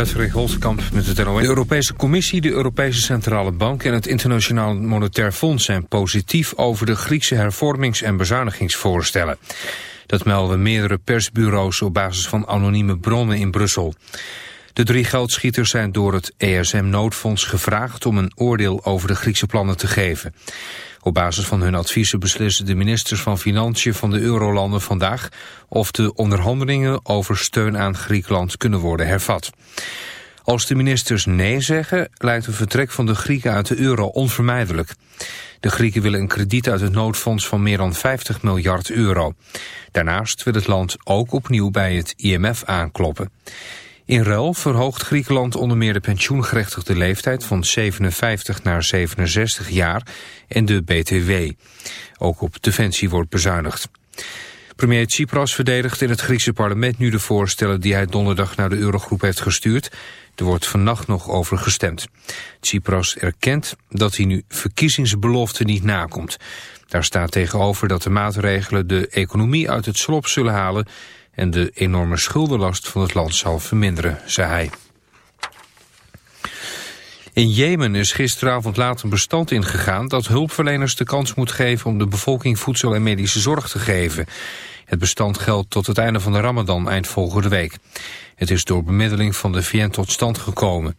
Patrick Holtkamp met het NOS. De Europese Commissie, de Europese Centrale Bank en het Internationaal Monetair Fonds zijn positief over de Griekse hervormings- en bezuinigingsvoorstellen. Dat melden meerdere persbureaus op basis van anonieme bronnen in Brussel. De drie geldschieters zijn door het ESM-noodfonds gevraagd om een oordeel over de Griekse plannen te geven. Op basis van hun adviezen beslissen de ministers van Financiën van de Eurolanden vandaag of de onderhandelingen over steun aan Griekenland kunnen worden hervat. Als de ministers nee zeggen, lijkt een vertrek van de Grieken uit de euro onvermijdelijk. De Grieken willen een krediet uit het noodfonds van meer dan 50 miljard euro. Daarnaast wil het land ook opnieuw bij het IMF aankloppen. In ruil verhoogt Griekenland onder meer de pensioengerechtigde leeftijd van 57 naar 67 jaar en de BTW. Ook op defensie wordt bezuinigd. Premier Tsipras verdedigt in het Griekse parlement nu de voorstellen die hij donderdag naar de Eurogroep heeft gestuurd. Er wordt vannacht nog over gestemd. Tsipras erkent dat hij nu verkiezingsbeloften niet nakomt. Daar staat tegenover dat de maatregelen de economie uit het slop zullen halen en de enorme schuldenlast van het land zal verminderen, zei hij. In Jemen is gisteravond laat een bestand ingegaan dat hulpverleners de kans moet geven om de bevolking voedsel en medische zorg te geven. Het bestand geldt tot het einde van de ramadan eind volgende week. Het is door bemiddeling van de VN tot stand gekomen.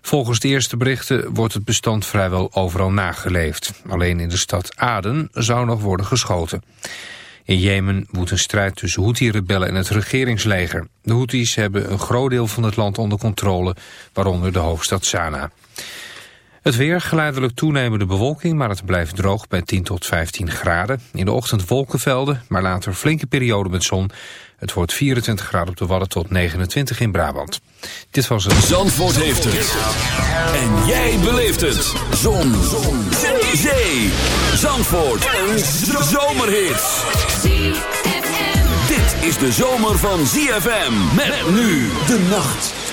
Volgens de eerste berichten wordt het bestand vrijwel overal nageleefd. Alleen in de stad Aden zou nog worden geschoten. In Jemen woedt een strijd tussen Houthi-rebellen en het regeringsleger. De Houthis hebben een groot deel van het land onder controle, waaronder de hoofdstad Sanaa. Het weer, geleidelijk toenemende bewolking, maar het blijft droog bij 10 tot 15 graden. In de ochtend wolkenvelden, maar later flinke periode met zon. Het wordt 24 graden op de Wadden tot 29 in Brabant. Dit was het... Zandvoort heeft het. En jij beleeft het. Zon. zon. Zee. Zandvoort. Een zomerhit. Dit is de zomer van ZFM. Met nu de nacht.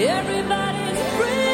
Everybody's free.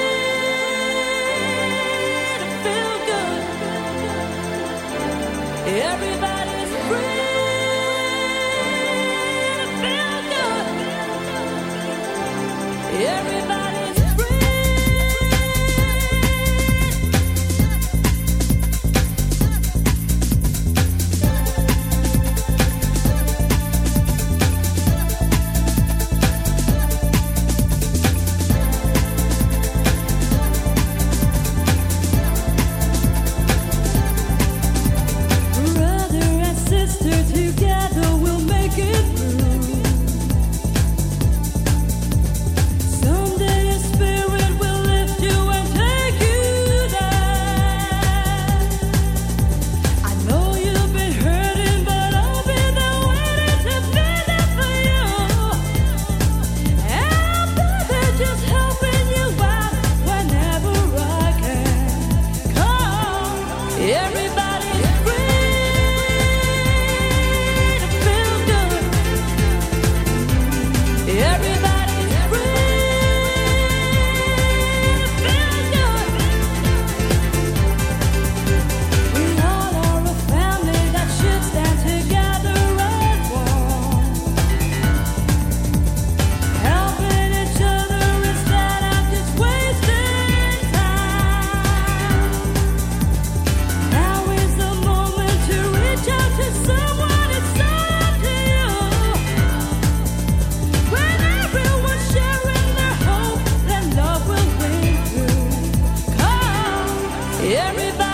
Everybody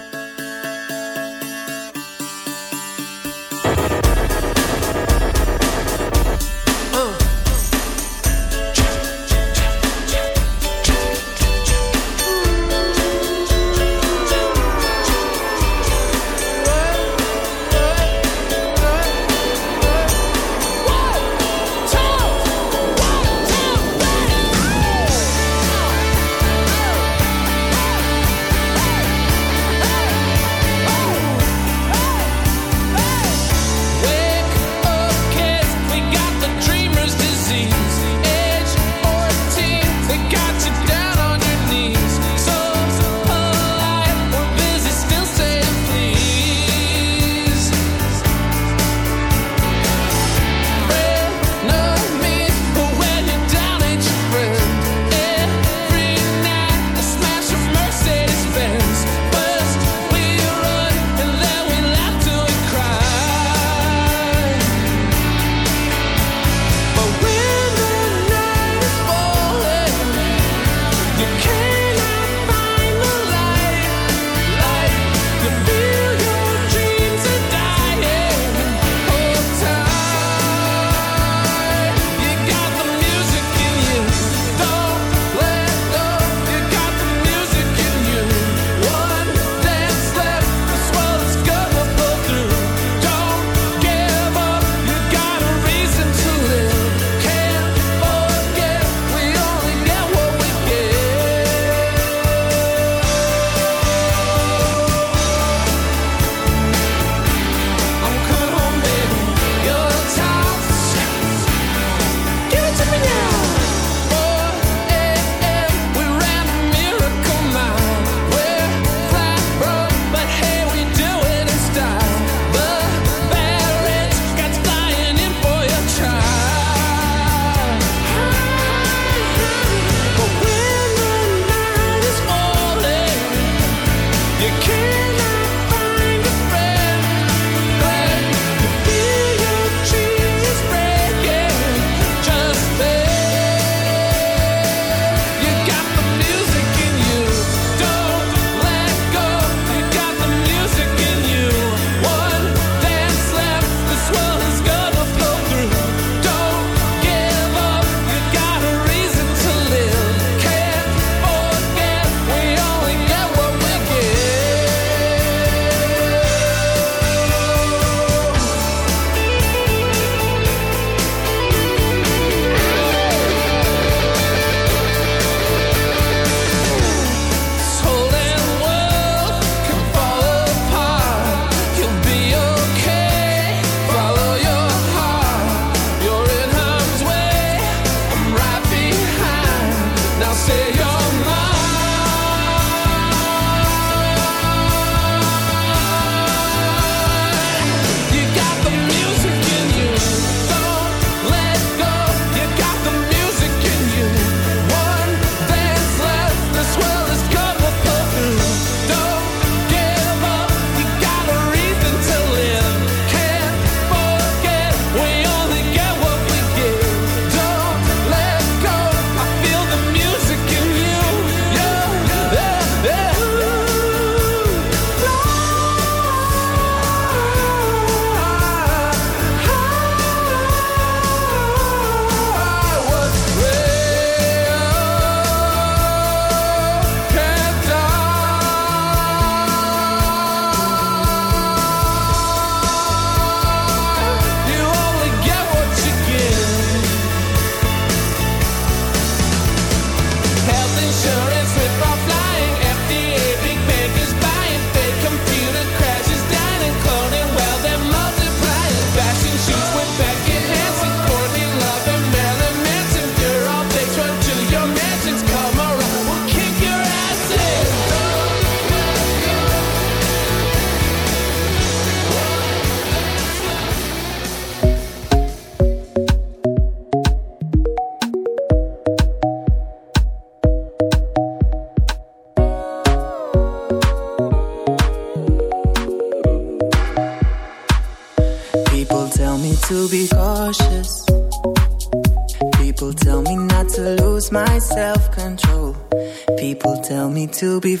to be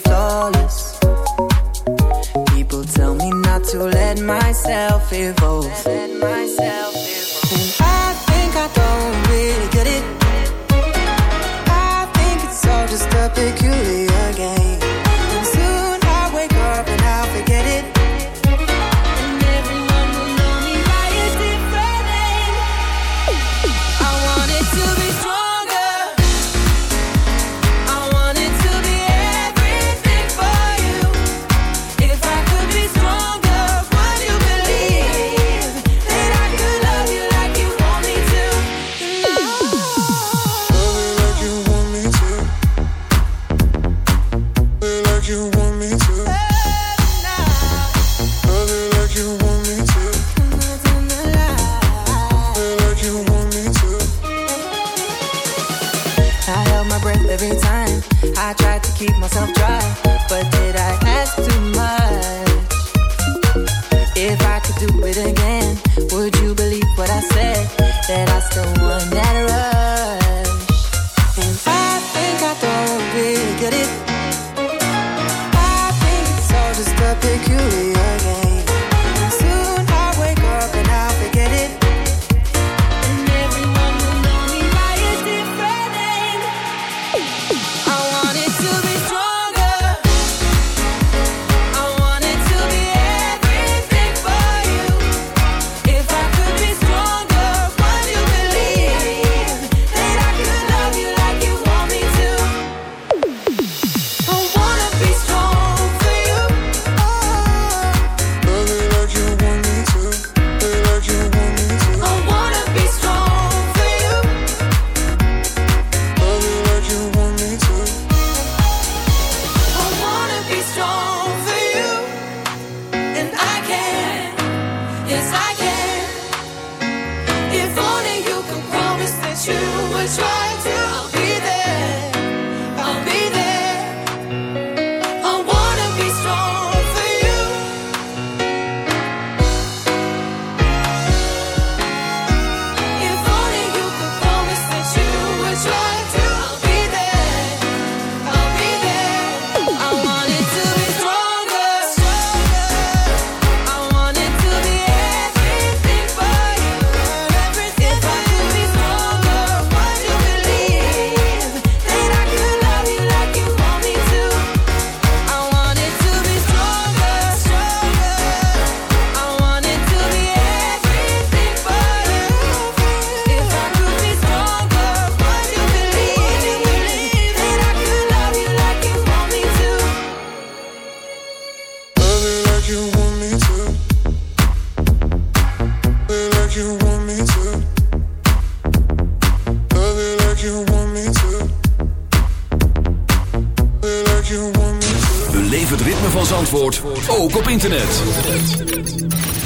Beleef het ritme van Zandvoort ook op internet.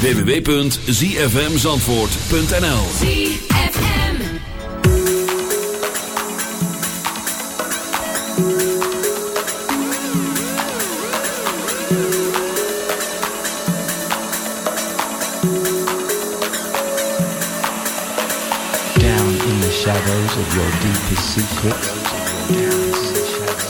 www.zfmzandvoort.nl ZFM Down in the shadows of your deepest secrets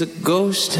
A ghost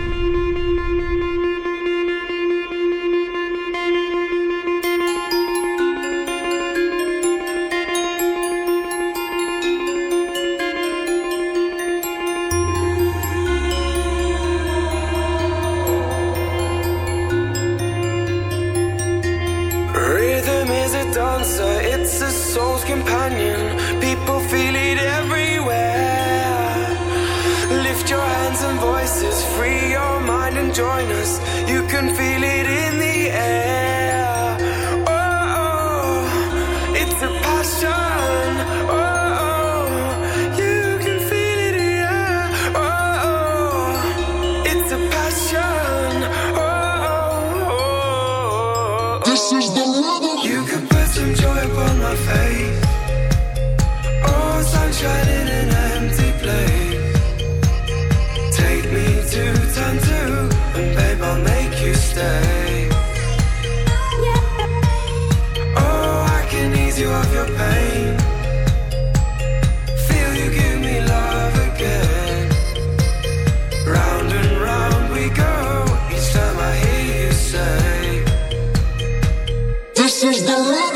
is the last.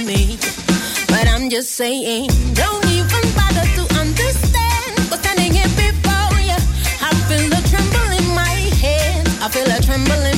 me. But I'm just saying, don't even bother to understand what's standing here before you. I feel a tremble in my head. I feel a tremble in